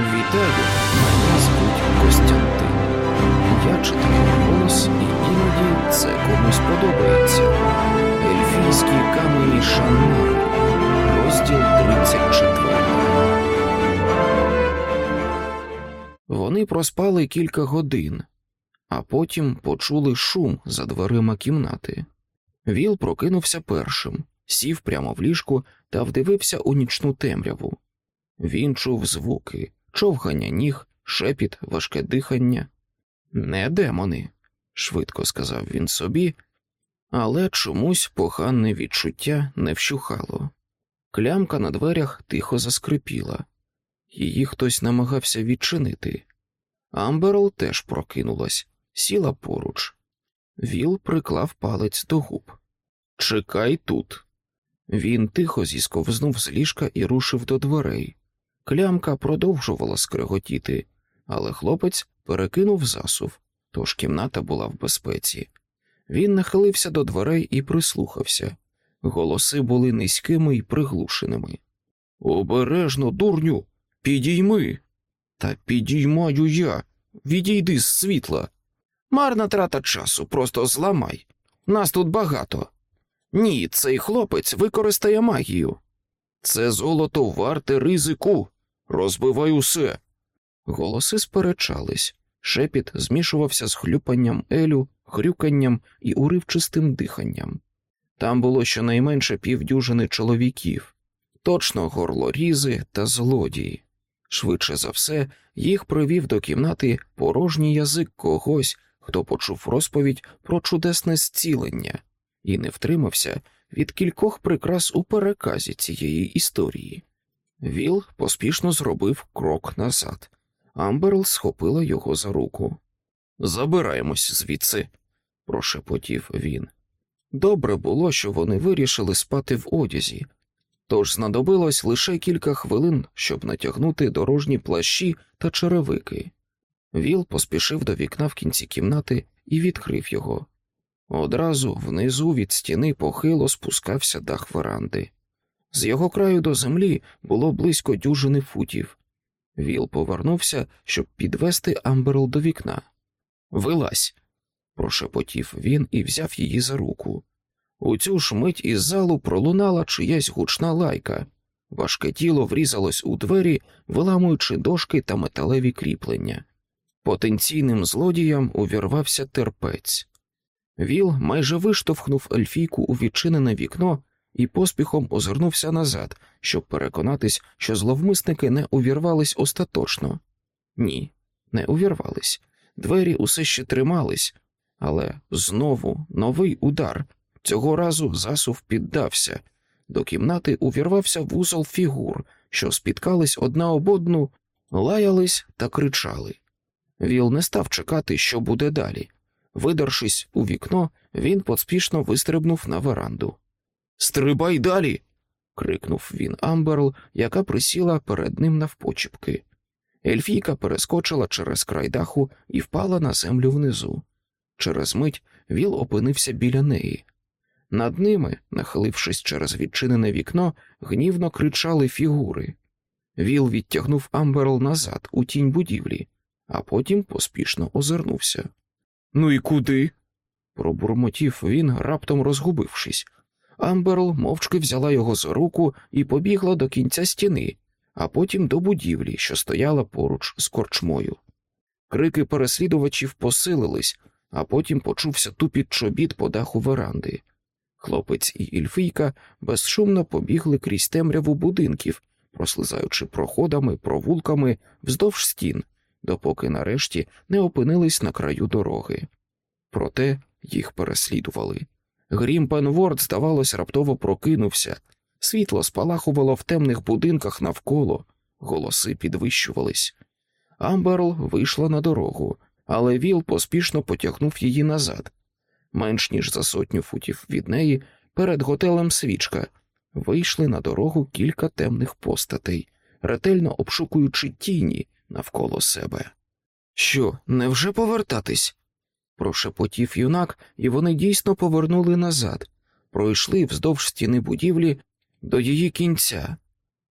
Вітаю, мене звуть Костянтин. Я читаю голос, і іноді це комусь подобається. Ельфійські камені Шанмари, розділ 34. Вони проспали кілька годин, а потім почули шум за дверима кімнати. Віл прокинувся першим, сів прямо в ліжку та вдивився у нічну темряву. Він чув звуки, човгання ніг, шепіт, важке дихання. Не демони, швидко сказав він собі, але чомусь погане відчуття не вщухало. Клямка на дверях тихо заскрипіла, її хтось намагався відчинити. Амберл теж прокинулась, сіла поруч. Віл приклав палець до губ. Чекай тут. Він тихо зісковзнув з ліжка і рушив до дверей. Клямка продовжувала скреготіти, але хлопець перекинув засув, тож кімната була в безпеці. Він нахилився до дверей і прислухався. Голоси були низькими і приглушеними. Обережно, дурню, підійми. Та підіймаю я. Відійди з світла. Марна трата часу, просто зламай. Нас тут багато. Ні, цей хлопець використає магію. Це золото варте ризику. Розбивай усе. Голоси сперечались, шепіт змішувався з хлюпанням елю, хрюканням і уривчистим диханням. Там було щонайменше півдюжини чоловіків, точно горлорізи та злодії. Швидше за все, їх привів до кімнати порожній язик когось, хто почув розповідь про чудесне зцілення і не втримався від кількох прикрас у переказі цієї історії. Віл поспішно зробив крок назад. Амберл схопила його за руку. Забираємось звідси, прошепотів він. Добре було, що вони вирішили спати в одязі, тож знадобилось лише кілька хвилин, щоб натягнути дорожні плащі та черевики. Віл поспішив до вікна в кінці кімнати і відкрив його. Одразу внизу від стіни похило спускався дах веранди. З його краю до землі було близько дюжини футів. Віл повернувся, щоб підвести Амберл до вікна. Вилазь, прошепотів він і взяв її за руку. У цю ж мить із залу пролунала чиясь гучна лайка. Важке тіло врізалось у двері, виламуючи дошки та металеві кріплення. Потенційним злодіям увірвався терпець. Віл майже виштовхнув ельфійку у відчинене вікно і поспіхом озирнувся назад, щоб переконатись, що зловмисники не увірвались остаточно. Ні, не увірвались. Двері усе ще тримались, але знову новий удар. Цього разу засув піддався. До кімнати увірвався вузол фігур, що спіткались одна об одну, лаялись та кричали. Віл не став чекати, що буде далі. Видершись у вікно, він поспішно вистрибнув на веранду. Стрибай далі. крикнув він Амберл, яка присіла перед ним навпочіпки. Ельфійка перескочила через край даху і впала на землю внизу. Через мить Віл опинився біля неї. Над ними, нахилившись через відчинене вікно, гнівно кричали фігури. Віл відтягнув Амберл назад у тінь будівлі, а потім поспішно озирнувся. Ну і куди? пробурмотів він, раптом розгубившись. Амберл мовчки взяла його за руку і побігла до кінця стіни, а потім до будівлі, що стояла поруч з корчмою. Крики переслідувачів посилились, а потім почувся тупіт чобіт по даху веранди. Хлопець і Ільфійка безшумно побігли крізь темряву будинків, прослизаючи проходами, провулками вздовж стін, допоки нарешті не опинились на краю дороги. Проте їх переслідували. Грім Пенворд, здавалось, раптово прокинувся, світло спалахувало в темних будинках навколо, голоси підвищувались. Амберл вийшла на дорогу, але Віл поспішно потягнув її назад. Менш ніж за сотню футів від неї, перед готелем свічка, вийшли на дорогу кілька темних постатей, ретельно обшукуючи тіні навколо себе. Що, невже повертатись? Прошепотів юнак, і вони дійсно повернули назад, пройшли вздовж стіни будівлі до її кінця.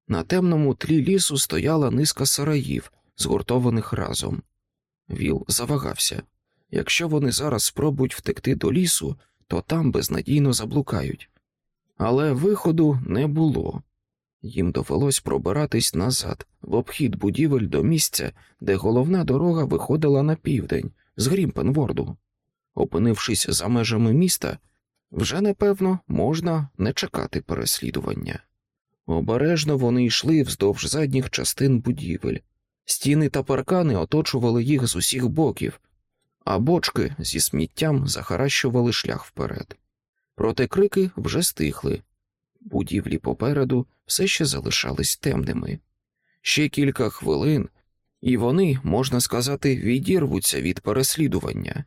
На темному тлі лісу стояла низка сараїв, згуртованих разом. Віл завагався якщо вони зараз спробують втекти до лісу, то там безнадійно заблукають. Але виходу не було. Їм довелось пробиратись назад, в обхід будівель до місця, де головна дорога виходила на південь з Грімпенворду. Опинившись за межами міста, вже напевно можна не чекати переслідування. Обережно вони йшли вздовж задніх частин будівель, стіни та паркани оточували їх з усіх боків, а бочки зі сміттям захаращували шлях вперед. Проте крики вже стихли, будівлі попереду все ще залишались темними. Ще кілька хвилин, і вони, можна сказати, відірвуться від переслідування.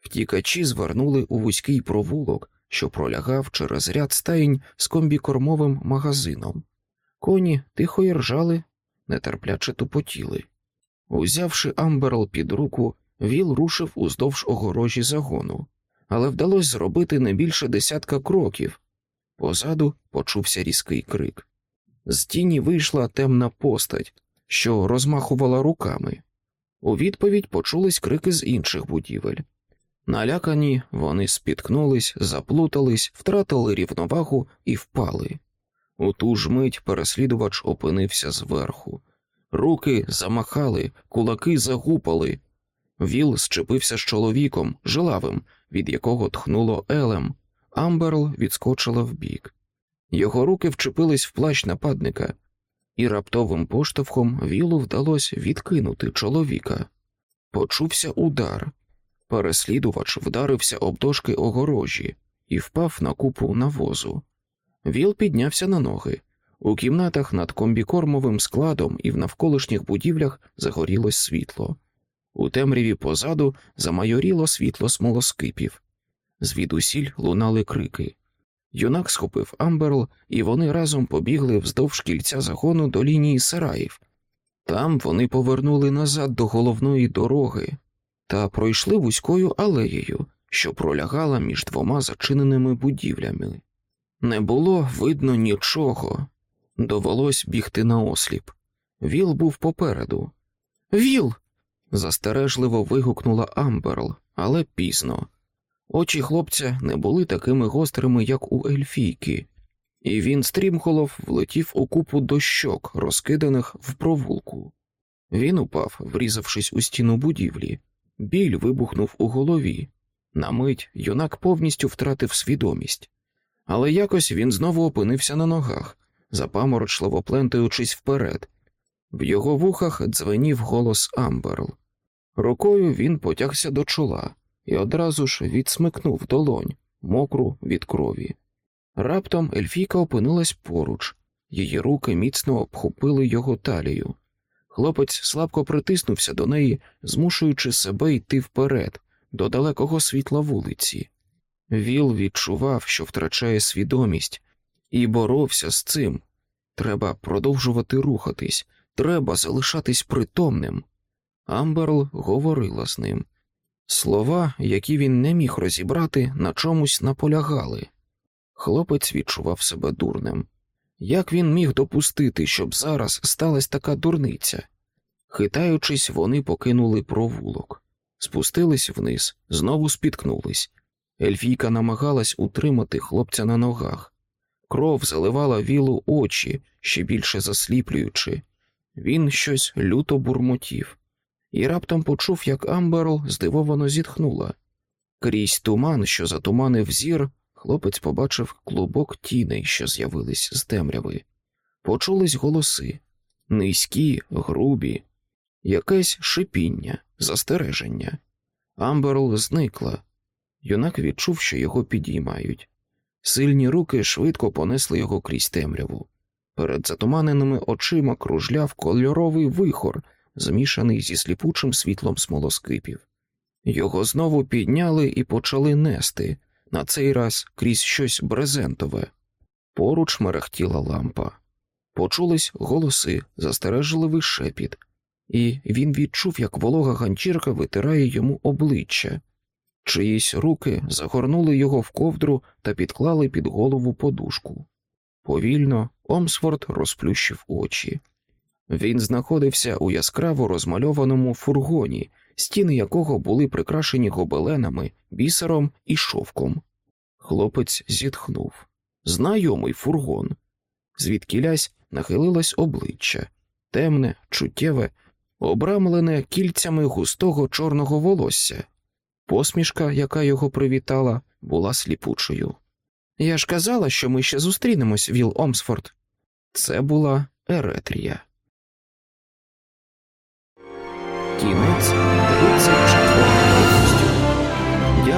Втікачі звернули у вузький провулок, що пролягав через ряд стаїнь з комбікормовим магазином. Коні тихо іржали, нетерпляче тупотіли. Узявши Амберл під руку, Віл рушив уздовж огорожі загону, але вдалося зробити не більше десятка кроків. Позаду почувся різкий крик. З тіні вийшла темна постать, що розмахувала руками. У відповідь почулись крики з інших будівель. Налякані вони спіткнулись, заплутались, втратили рівновагу і впали. У ту ж мить переслідувач опинився зверху. Руки замахали, кулаки загупали. Віл щепився з чоловіком, жилавим, від якого тхнуло елем. Амберл відскочила вбік. Його руки вчепились в плащ нападника, і раптовим поштовхом Вілу вдалося відкинути чоловіка. Почувся удар. Переслідувач вдарився об дошки огорожі і впав на купу навозу. Віл піднявся на ноги. У кімнатах над комбікормовим складом і в навколишніх будівлях загорілось світло. У темряві позаду замайоріло світло смолоскипів. Звідусіль лунали крики. Юнак схопив Амберл, і вони разом побігли вздовж кільця загону до лінії сараїв. Там вони повернули назад до головної дороги та пройшли вузькою алеєю, що пролягала між двома зачиненими будівлями. Не було видно нічого, довелось бігти наосліп. Віл був попереду. Віл. застережливо вигукнула Амберл, але пізно. Очі хлопця не були такими гострими, як у Ельфійки, і він стрімголов влетів у купу дощок, розкиданих в провулку. Він упав, врізавшись у стіну будівлі. Біль вибухнув у голові. На мить юнак повністю втратив свідомість, але якось він знову опинився на ногах, запаморочливо плентаючись вперед. В його вухах дзвенів голос Амберл. Рукою він потягся до чола і одразу ж відсмикнув долонь, мокру від крові. Раптом Ельфійка опинилась поруч, її руки міцно обхопили його талію. Хлопець слабко притиснувся до неї, змушуючи себе йти вперед, до далекого світла вулиці. Віл відчував, що втрачає свідомість, і боровся з цим. Треба продовжувати рухатись, треба залишатись притомним. Амберл говорила з ним. Слова, які він не міг розібрати, на чомусь наполягали. Хлопець відчував себе дурним. Як він міг допустити, щоб зараз сталася така дурниця? Хитаючись, вони покинули провулок, спустились вниз, знову спіткнулись. Ельфійка намагалась утримати хлопця на ногах. Кров заливала вілу очі, ще більше засліплюючи. Він щось люто бурмотів, і раптом почув, як Амберл здивовано зітхнула. Крізь туман, що затуманив зір, хлопець побачив клубок тіней, що з'явились з темряви. Почулись голоси низькі, грубі, якесь шипіння, застереження. Амберл зникла. Юнак відчув, що його підіймають. Сильні руки швидко понесли його крізь темряву. Перед затуманеними очима кружляв кольоровий вихор, змішаний зі сліпучим світлом смолоскипів. Його знову підняли і почали нести, на цей раз крізь щось брезентове. Поруч мерехтіла лампа. Почулись голоси, застережливий шепіт, і він відчув, як волога ганчірка витирає йому обличчя. Чиїсь руки загорнули його в ковдру та підклали під голову подушку. Повільно Омсфорд розплющив очі. Він знаходився у яскраво розмальованому фургоні, стіни якого були прикрашені гобеленами, бісером і шовком. Хлопець зітхнув. Знайомий фургон. Звідкілясь нахилилось обличчя, темне, чуттєве, обрамлене кільцями густого чорного волосся. Посмішка, яка його привітала, була сліпучою. Я ж казала, що ми ще зустрінемось, Віл Омсфорд. Це була Еретрія.